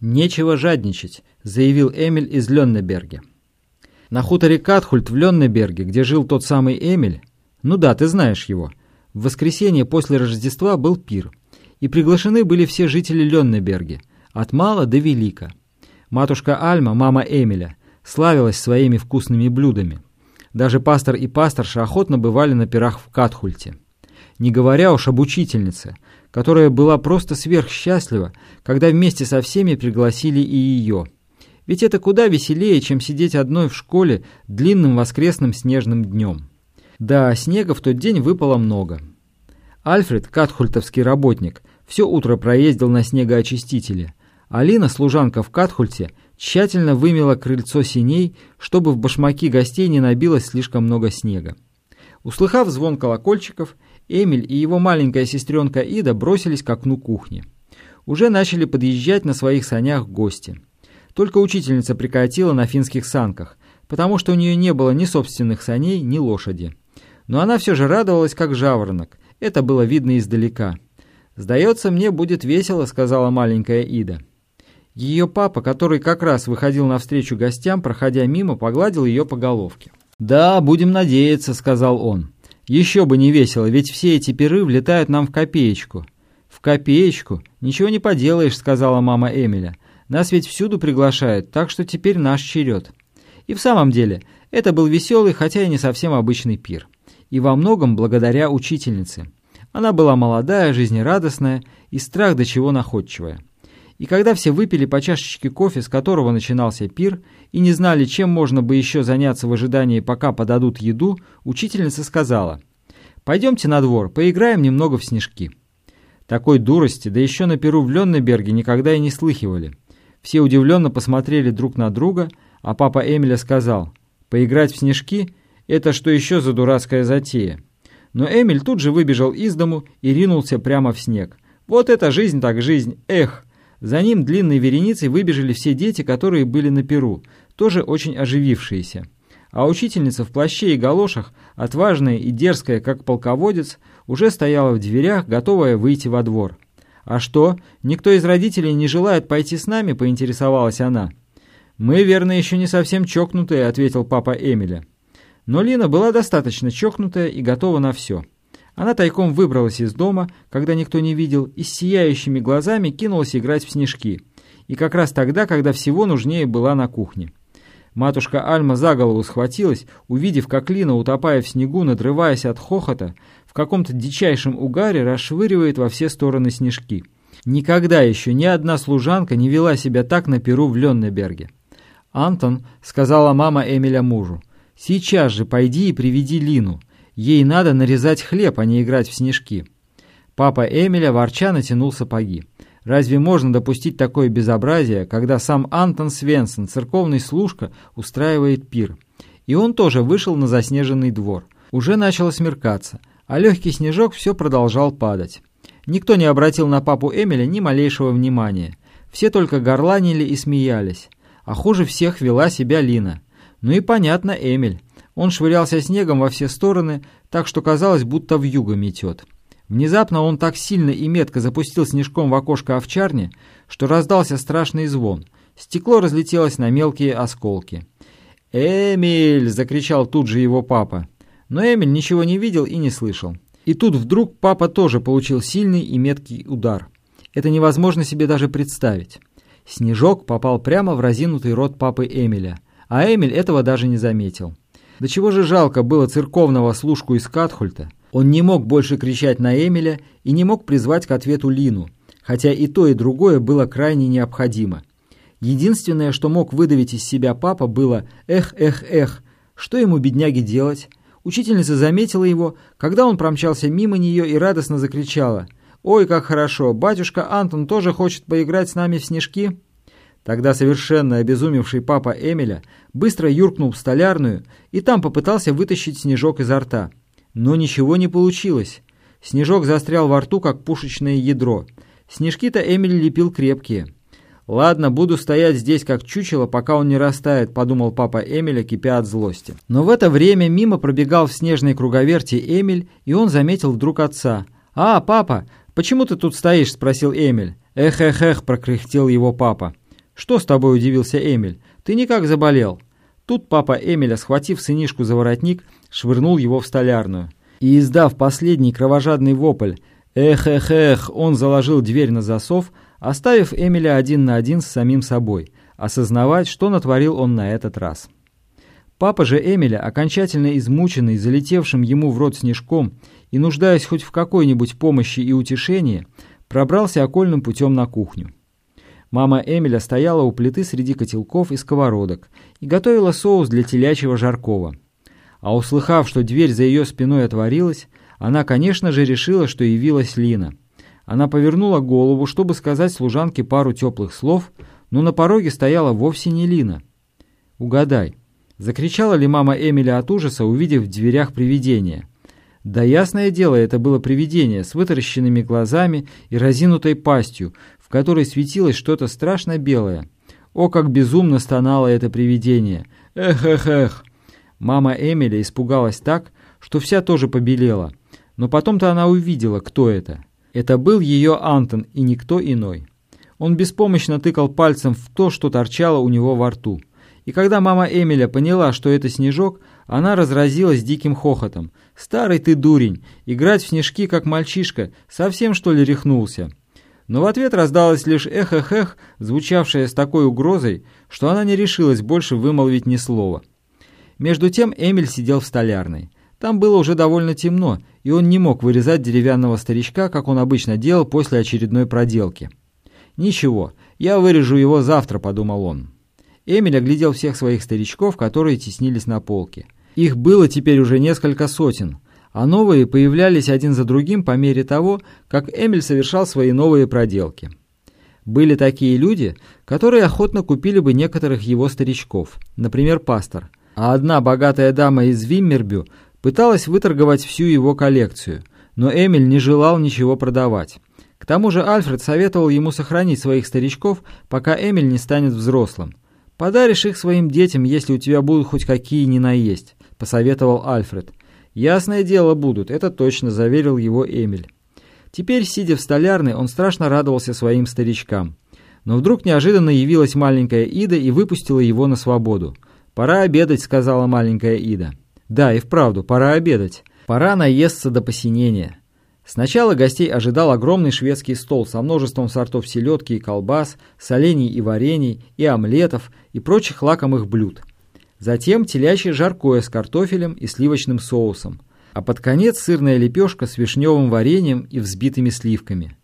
«Нечего жадничать», — заявил Эмиль из Леннеберге. На хуторе Катхульт в Леннеберге, где жил тот самый Эмиль, ну да, ты знаешь его, в воскресенье после Рождества был пир, и приглашены были все жители Леннеберге, от мала до велика. Матушка Альма, мама Эмиля, славилась своими вкусными блюдами. Даже пастор и пасторша охотно бывали на пирах в Катхульте. Не говоря уж об учительнице, которая была просто сверхсчастлива, когда вместе со всеми пригласили и ее. Ведь это куда веселее, чем сидеть одной в школе длинным воскресным снежным днем. Да, снега в тот день выпало много. Альфред, катхультовский работник, все утро проездил на снегоочистителе. Алина, служанка в Катхульте, тщательно вымела крыльцо синей, чтобы в башмаки гостей не набилось слишком много снега. Услыхав звон колокольчиков, Эмиль и его маленькая сестренка Ида бросились к окну кухни. Уже начали подъезжать на своих санях гости. Только учительница прикатила на финских санках, потому что у нее не было ни собственных саней, ни лошади. Но она все же радовалась, как жаворонок. Это было видно издалека. «Сдается мне, будет весело», — сказала маленькая Ида. Ее папа, который как раз выходил навстречу гостям, проходя мимо, погладил ее по головке. «Да, будем надеяться», — сказал он. Еще бы не весело, ведь все эти пиры влетают нам в копеечку. В копеечку? Ничего не поделаешь, сказала мама Эмиля. Нас ведь всюду приглашают, так что теперь наш черед. И в самом деле, это был веселый, хотя и не совсем обычный пир. И во многом благодаря учительнице. Она была молодая, жизнерадостная и страх до чего находчивая. И когда все выпили по чашечке кофе, с которого начинался пир, и не знали, чем можно бы еще заняться в ожидании, пока подадут еду, учительница сказала, «Пойдемте на двор, поиграем немного в снежки». Такой дурости, да еще на перу в Леннеберге никогда и не слыхивали. Все удивленно посмотрели друг на друга, а папа Эмиля сказал, «Поиграть в снежки – это что еще за дурацкая затея?» Но Эмиль тут же выбежал из дому и ринулся прямо в снег. «Вот это жизнь так жизнь! Эх!» За ним длинной вереницей выбежали все дети, которые были на перу, тоже очень оживившиеся. А учительница в плаще и галошах, отважная и дерзкая, как полководец, уже стояла в дверях, готовая выйти во двор. «А что, никто из родителей не желает пойти с нами?» – поинтересовалась она. «Мы, верно, еще не совсем чокнутые», – ответил папа Эмиля. Но Лина была достаточно чокнутая и готова на все. Она тайком выбралась из дома, когда никто не видел, и с сияющими глазами кинулась играть в снежки. И как раз тогда, когда всего нужнее была на кухне. Матушка Альма за голову схватилась, увидев, как Лина, утопая в снегу, надрываясь от хохота, в каком-то дичайшем угаре расшвыривает во все стороны снежки. Никогда еще ни одна служанка не вела себя так на перу в Леннеберге. «Антон», — сказала мама Эмиля мужу, — «сейчас же пойди и приведи Лину. Ей надо нарезать хлеб, а не играть в снежки. Папа Эмиля ворча натянул сапоги. Разве можно допустить такое безобразие, когда сам Антон Свенсон, церковный служка, устраивает пир? И он тоже вышел на заснеженный двор. Уже начало смеркаться, а легкий снежок все продолжал падать. Никто не обратил на папу Эмиля ни малейшего внимания. Все только горланили и смеялись. А хуже всех вела себя Лина. Ну и понятно, Эмиль. Он швырялся снегом во все стороны, так что казалось, будто в юго метет. Внезапно он так сильно и метко запустил снежком в окошко овчарни, что раздался страшный звон. Стекло разлетелось на мелкие осколки. «Эмиль!» — закричал тут же его папа. Но Эмиль ничего не видел и не слышал. И тут вдруг папа тоже получил сильный и меткий удар. Это невозможно себе даже представить. Снежок попал прямо в разинутый рот папы Эмиля, а Эмиль этого даже не заметил. До чего же жалко было церковного служку из Катхульта. Он не мог больше кричать на Эмиля и не мог призвать к ответу Лину, хотя и то, и другое было крайне необходимо. Единственное, что мог выдавить из себя папа, было «эх, эх, эх». Что ему, бедняги, делать? Учительница заметила его, когда он промчался мимо нее и радостно закричала «Ой, как хорошо! Батюшка Антон тоже хочет поиграть с нами в снежки?» Тогда совершенно обезумевший папа Эмиля быстро юркнул в столярную и там попытался вытащить снежок изо рта. Но ничего не получилось. Снежок застрял во рту, как пушечное ядро. Снежки-то Эмиль лепил крепкие. «Ладно, буду стоять здесь как чучело, пока он не растает», — подумал папа Эмиля, кипя от злости. Но в это время мимо пробегал в снежной круговерти Эмиль, и он заметил вдруг отца. «А, папа, почему ты тут стоишь?» — спросил Эмиль. «Эх-эх-эх», — прокряхтел его папа. «Что с тобой?» – удивился Эмиль. «Ты никак заболел». Тут папа Эмиля, схватив сынишку за воротник, швырнул его в столярную. И, издав последний кровожадный вопль «Эх-эх-эх!», он заложил дверь на засов, оставив Эмиля один на один с самим собой, осознавать, что натворил он на этот раз. Папа же Эмиля, окончательно измученный, залетевшим ему в рот снежком и нуждаясь хоть в какой-нибудь помощи и утешении, пробрался окольным путем на кухню. Мама Эмиля стояла у плиты среди котелков и сковородок и готовила соус для телячьего жаркого. А услыхав, что дверь за ее спиной отворилась, она, конечно же, решила, что явилась Лина. Она повернула голову, чтобы сказать служанке пару теплых слов, но на пороге стояла вовсе не Лина. «Угадай, закричала ли мама Эмиля от ужаса, увидев в дверях привидение?» Да ясное дело, это было привидение с вытаращенными глазами и разинутой пастью, в которой светилось что-то страшно белое. О, как безумно стонало это привидение! Эх-эх-эх! Мама Эмили испугалась так, что вся тоже побелела. Но потом-то она увидела, кто это. Это был ее Антон и никто иной. Он беспомощно тыкал пальцем в то, что торчало у него во рту. И когда мама Эмиля поняла, что это снежок, она разразилась диким хохотом. «Старый ты дурень! Играть в снежки, как мальчишка! Совсем, что ли, рехнулся?» Но в ответ раздалось лишь эх-эх-эх, звучавшее с такой угрозой, что она не решилась больше вымолвить ни слова. Между тем Эмиль сидел в столярной. Там было уже довольно темно, и он не мог вырезать деревянного старичка, как он обычно делал после очередной проделки. «Ничего, я вырежу его завтра», — подумал он. Эмиль оглядел всех своих старичков, которые теснились на полке. Их было теперь уже несколько сотен, а новые появлялись один за другим по мере того, как Эмиль совершал свои новые проделки. Были такие люди, которые охотно купили бы некоторых его старичков, например, пастор, а одна богатая дама из Виммербю пыталась выторговать всю его коллекцию, но Эмиль не желал ничего продавать. К тому же Альфред советовал ему сохранить своих старичков, пока Эмиль не станет взрослым. «Подаришь их своим детям, если у тебя будут хоть какие ни наесть», — посоветовал Альфред. «Ясное дело будут, это точно», — заверил его Эмиль. Теперь, сидя в столярной, он страшно радовался своим старичкам. Но вдруг неожиданно явилась маленькая Ида и выпустила его на свободу. «Пора обедать», — сказала маленькая Ида. «Да, и вправду, пора обедать. Пора наесться до посинения». Сначала гостей ожидал огромный шведский стол со множеством сортов селедки и колбас, солений и варений, и омлетов, и прочих лакомых блюд. Затем телячье жаркое с картофелем и сливочным соусом, а под конец сырная лепешка с вишневым вареньем и взбитыми сливками.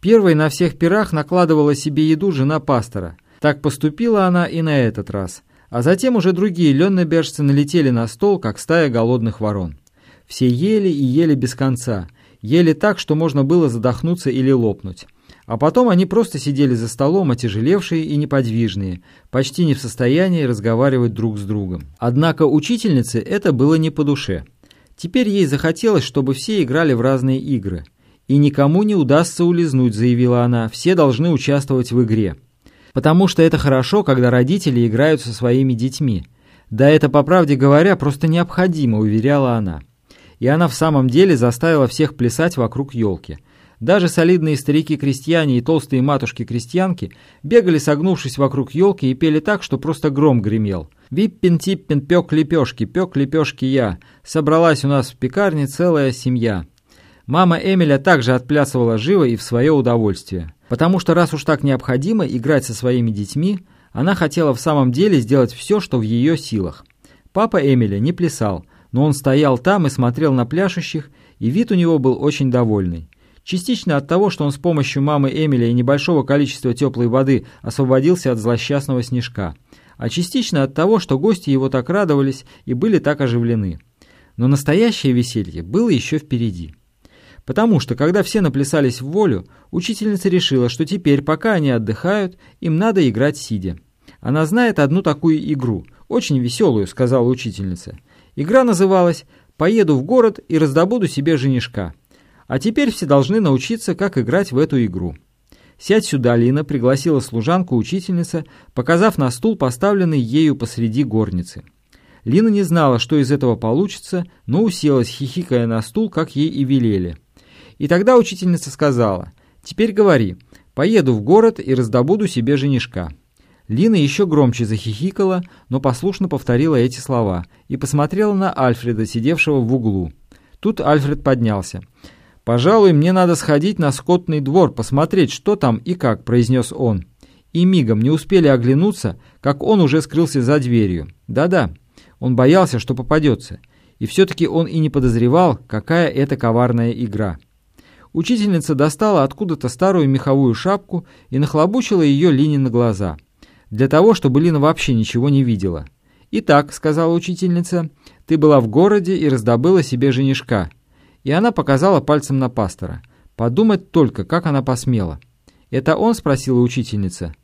Первой на всех пирах накладывала себе еду жена пастора. Так поступила она и на этот раз. А затем уже другие леннебежцы налетели на стол, как стая голодных ворон. Все ели и ели без конца. Ели так, что можно было задохнуться или лопнуть. А потом они просто сидели за столом, отяжелевшие и неподвижные, почти не в состоянии разговаривать друг с другом. Однако учительнице это было не по душе. Теперь ей захотелось, чтобы все играли в разные игры. «И никому не удастся улизнуть», — заявила она, — «все должны участвовать в игре». Потому что это хорошо, когда родители играют со своими детьми. Да это, по правде говоря, просто необходимо, уверяла она. И она в самом деле заставила всех плясать вокруг елки — даже солидные старики-крестьяне и толстые матушки-крестьянки бегали, согнувшись вокруг елки, и пели так, что просто гром гремел. «Виппин-типпин пек лепешки, пек лепешки я. Собралась у нас в пекарне целая семья». Мама Эмиля также отплясывала живо и в свое удовольствие. Потому что раз уж так необходимо играть со своими детьми, она хотела в самом деле сделать все, что в ее силах. Папа Эмиля не плясал, но он стоял там и смотрел на пляшущих, и вид у него был очень довольный. Частично от того, что он с помощью мамы Эмили и небольшого количества теплой воды освободился от злосчастного снежка, а частично от того, что гости его так радовались и были так оживлены. Но настоящее веселье было еще впереди. Потому что, когда все наплясались в волю, учительница решила, что теперь, пока они отдыхают, им надо играть сидя. Она знает одну такую игру, очень веселую, сказала учительница. Игра называлась «Поеду в город и раздобуду себе женишка». А теперь все должны научиться, как играть в эту игру. «Сядь сюда, Лина», — пригласила служанку-учительница, показав на стул, поставленный ею посреди горницы. Лина не знала, что из этого получится, но уселась, хихикая на стул, как ей и велели. И тогда учительница сказала, «Теперь говори, поеду в город и раздобуду себе женишка». Лина еще громче захихикала, но послушно повторила эти слова и посмотрела на Альфреда, сидевшего в углу. Тут Альфред поднялся. «Пожалуй, мне надо сходить на скотный двор, посмотреть, что там и как», — произнес он. И мигом не успели оглянуться, как он уже скрылся за дверью. Да-да, он боялся, что попадется. И все-таки он и не подозревал, какая это коварная игра. Учительница достала откуда-то старую меховую шапку и нахлобучила ее Лине на глаза. Для того, чтобы Лина вообще ничего не видела. «Итак», — сказала учительница, — «ты была в городе и раздобыла себе женишка. И она показала пальцем на пастора. Подумать только, как она посмела. «Это он?» — спросила учительница.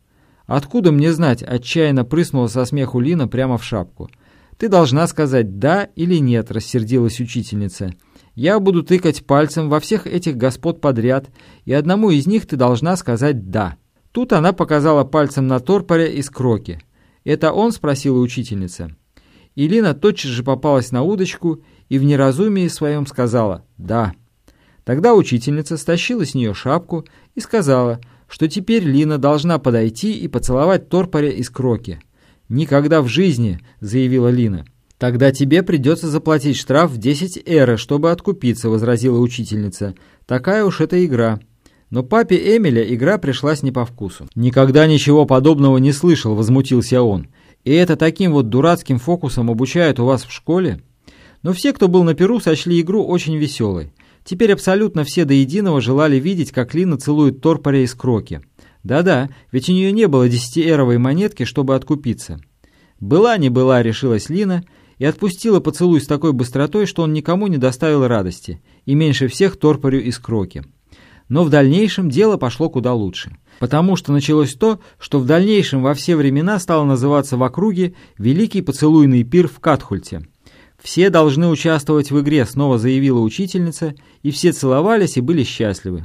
«Откуда мне знать?» — отчаянно прыснула со смеху Лина прямо в шапку. «Ты должна сказать «да» или «нет», — рассердилась учительница. «Я буду тыкать пальцем во всех этих господ подряд, и одному из них ты должна сказать «да». Тут она показала пальцем на торпоря из кроки. «Это он?» — спросила учительница. Илина тотчас же попалась на удочку и в неразумии своем сказала «да». Тогда учительница стащила с нее шапку и сказала, что теперь Лина должна подойти и поцеловать торпоря из кроки. «Никогда в жизни», — заявила Лина. «Тогда тебе придется заплатить штраф в 10 эра, чтобы откупиться», — возразила учительница. «Такая уж эта игра». Но папе Эмиля игра пришлась не по вкусу. «Никогда ничего подобного не слышал», — возмутился он. «И это таким вот дурацким фокусом обучают у вас в школе?» Но все, кто был на Перу, сочли игру очень веселой. Теперь абсолютно все до единого желали видеть, как Лина целует торпоря из кроки. Да-да, ведь у нее не было десятиэровой монетки, чтобы откупиться. «Была не была», — решилась Лина, и отпустила поцелуй с такой быстротой, что он никому не доставил радости, и меньше всех торпорю из кроки. Но в дальнейшем дело пошло куда лучше. Потому что началось то, что в дальнейшем во все времена стало называться в округе «Великий поцелуйный пир в Катхульте». «Все должны участвовать в игре», — снова заявила учительница, и все целовались и были счастливы.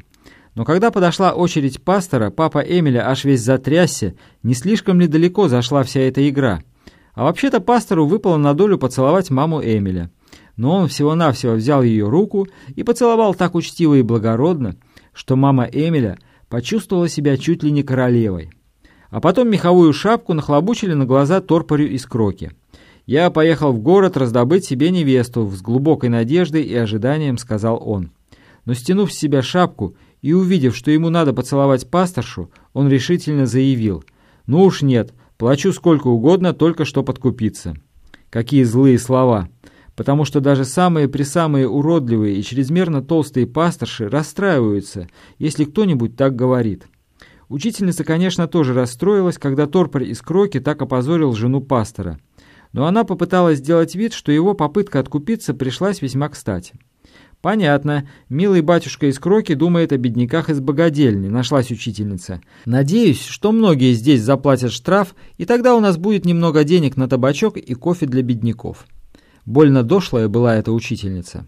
Но когда подошла очередь пастора, папа Эмиля аж весь затрясся, не слишком ли далеко зашла вся эта игра. А вообще-то пастору выпало на долю поцеловать маму Эмиля. Но он всего-навсего взял ее руку и поцеловал так учтиво и благородно, что мама Эмиля почувствовала себя чуть ли не королевой. А потом меховую шапку нахлобучили на глаза торпорю из кроки. «Я поехал в город раздобыть себе невесту», — с глубокой надеждой и ожиданием сказал он. Но стянув с себя шапку и увидев, что ему надо поцеловать пасторшу, он решительно заявил. «Ну уж нет, плачу сколько угодно, только что подкупиться». Какие злые слова! Потому что даже самые-пресамые уродливые и чрезмерно толстые пасторши расстраиваются, если кто-нибудь так говорит. Учительница, конечно, тоже расстроилась, когда торпор из Кроки так опозорил жену пастора но она попыталась сделать вид, что его попытка откупиться пришлась весьма кстати. «Понятно. Милый батюшка из Кроки думает о бедняках из богадельни», — нашлась учительница. «Надеюсь, что многие здесь заплатят штраф, и тогда у нас будет немного денег на табачок и кофе для бедняков». Больно дошлая была эта учительница.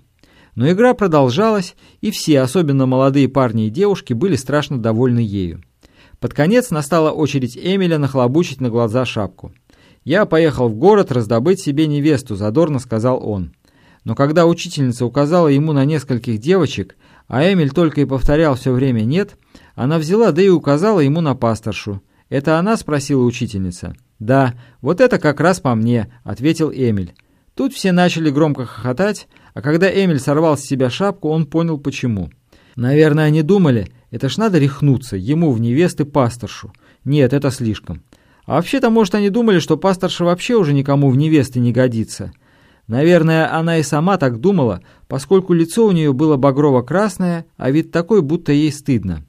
Но игра продолжалась, и все, особенно молодые парни и девушки, были страшно довольны ею. Под конец настала очередь Эмиля нахлобучить на глаза шапку. «Я поехал в город раздобыть себе невесту», — задорно сказал он. Но когда учительница указала ему на нескольких девочек, а Эмиль только и повторял все время «нет», она взяла да и указала ему на пасторшу. «Это она?» — спросила учительница. «Да, вот это как раз по мне», — ответил Эмиль. Тут все начали громко хохотать, а когда Эмиль сорвал с себя шапку, он понял почему. Наверное, они думали, это ж надо рехнуться, ему в невесты пасторшу. Нет, это слишком. А вообще-то, может, они думали, что пасторша вообще уже никому в невесты не годится. Наверное, она и сама так думала, поскольку лицо у нее было багрово-красное, а вид такой, будто ей стыдно.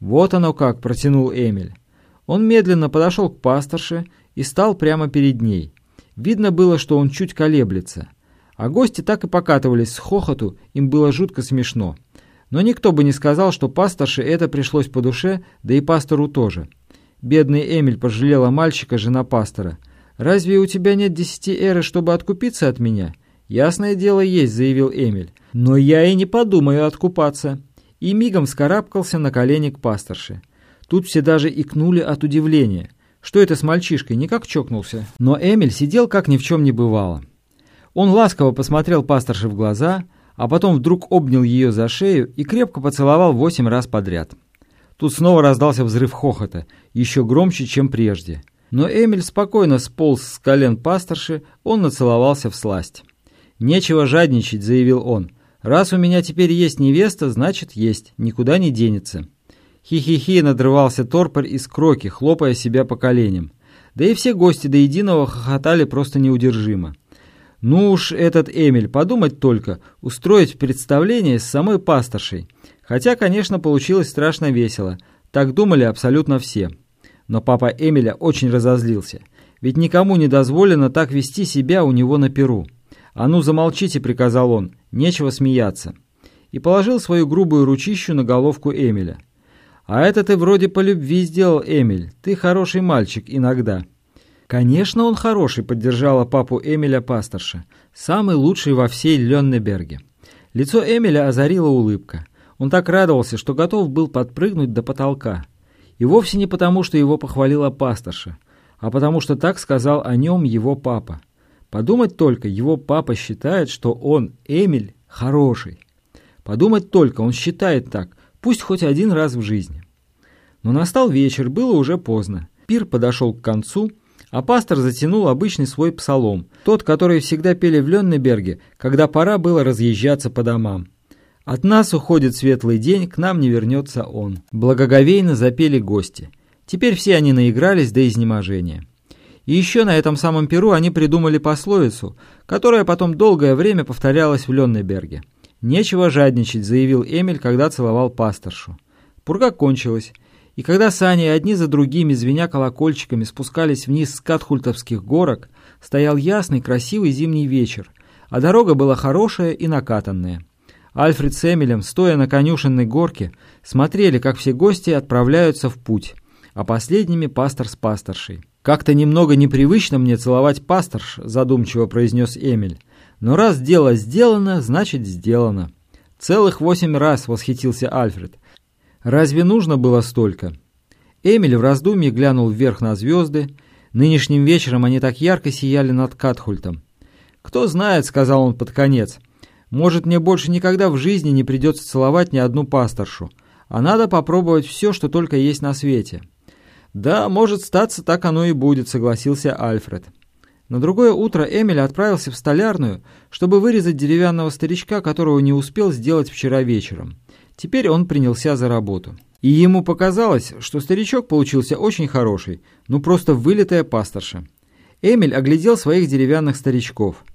«Вот оно как», — протянул Эмиль. Он медленно подошел к пасторше и стал прямо перед ней. Видно было, что он чуть колеблется. А гости так и покатывались с хохоту, им было жутко смешно. Но никто бы не сказал, что пасторше это пришлось по душе, да и пастору тоже. Бедный Эмиль пожалела мальчика, жена пастора. «Разве у тебя нет десяти эры, чтобы откупиться от меня?» «Ясное дело есть», — заявил Эмиль. «Но я и не подумаю откупаться». И мигом вскарабкался на колени к пасторше. Тут все даже икнули от удивления. Что это с мальчишкой, никак чокнулся? Но Эмиль сидел, как ни в чем не бывало. Он ласково посмотрел пасторше в глаза, а потом вдруг обнял ее за шею и крепко поцеловал восемь раз подряд. Тут снова раздался взрыв хохота, еще громче, чем прежде. Но Эмиль спокойно сполз с колен пасторши, он нацеловался в сласть. «Нечего жадничать», — заявил он. «Раз у меня теперь есть невеста, значит есть, никуда не денется». Хи-хи-хи надрывался торпор из кроки, хлопая себя по коленям. Да и все гости до единого хохотали просто неудержимо. Ну уж этот Эмиль, подумать только, устроить представление с самой пасторшей. Хотя, конечно, получилось страшно весело. Так думали абсолютно все. Но папа Эмиля очень разозлился. Ведь никому не дозволено так вести себя у него на перу. «А ну замолчите», — приказал он, — «нечего смеяться». И положил свою грубую ручищу на головку Эмиля. «А это ты вроде по любви сделал, Эмиль. Ты хороший мальчик иногда». «Конечно, он хороший», — поддержала папу Эмиля пасторша. «Самый лучший во всей Леннеберге». Лицо Эмиля озарила улыбка. Он так радовался, что готов был подпрыгнуть до потолка. И вовсе не потому, что его похвалила пасторша, а потому что так сказал о нем его папа. Подумать только, его папа считает, что он, Эмиль, хороший. Подумать только, он считает так, пусть хоть один раз в жизни. Но настал вечер, было уже поздно. Пир подошел к концу, а пастор затянул обычный свой псалом, тот, который всегда пели в Леннеберге, когда пора было разъезжаться по домам. От нас уходит светлый день, к нам не вернется он. Благоговейно запели гости. Теперь все они наигрались до изнеможения. И еще на этом самом перу они придумали пословицу, которая потом долгое время повторялась в Леннеберге. «Нечего жадничать», — заявил Эмиль, когда целовал пасторшу. Пурга кончилась, и когда сани одни за другими, звеня колокольчиками, спускались вниз с Катхультовских горок, стоял ясный, красивый зимний вечер, а дорога была хорошая и накатанная. Альфред с Эмилем, стоя на конюшенной горке, смотрели, как все гости отправляются в путь, а последними пастор с пасторшей. «Как-то немного непривычно мне целовать пасторш», — задумчиво произнес Эмиль. «Но раз дело сделано, значит сделано». «Целых восемь раз», — восхитился Альфред. «Разве нужно было столько?» Эмиль в раздумье глянул вверх на звезды. Нынешним вечером они так ярко сияли над Катхультом. «Кто знает», — сказал он под конец, может, мне больше никогда в жизни не придется целовать ни одну пасторшу, а надо попробовать все, что только есть на свете». «Да, может, статься так оно и будет», — согласился Альфред. На другое утро Эмиль отправился в столярную, чтобы вырезать деревянного старичка, которого не успел сделать вчера вечером. Теперь он принялся за работу. И ему показалось, что старичок получился очень хороший, ну просто вылитая пасторша. Эмиль оглядел своих деревянных старичков.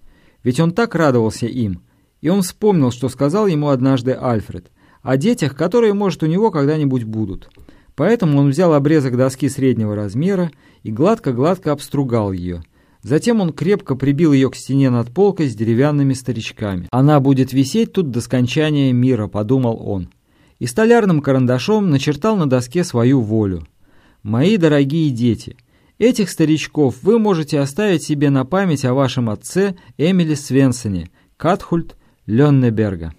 Ведь он так радовался им — и он вспомнил, что сказал ему однажды Альфред, о детях, которые, может, у него когда-нибудь будут. Поэтому он взял обрезок доски среднего размера и гладко-гладко обстругал ее. Затем он крепко прибил ее к стене над полкой с деревянными старичками. «Она будет висеть тут до скончания мира», — подумал он. И столярным карандашом начертал на доске свою волю. «Мои дорогие дети, этих старичков вы можете оставить себе на память о вашем отце Эмили Свенсоне, Катхульт Леннеберга.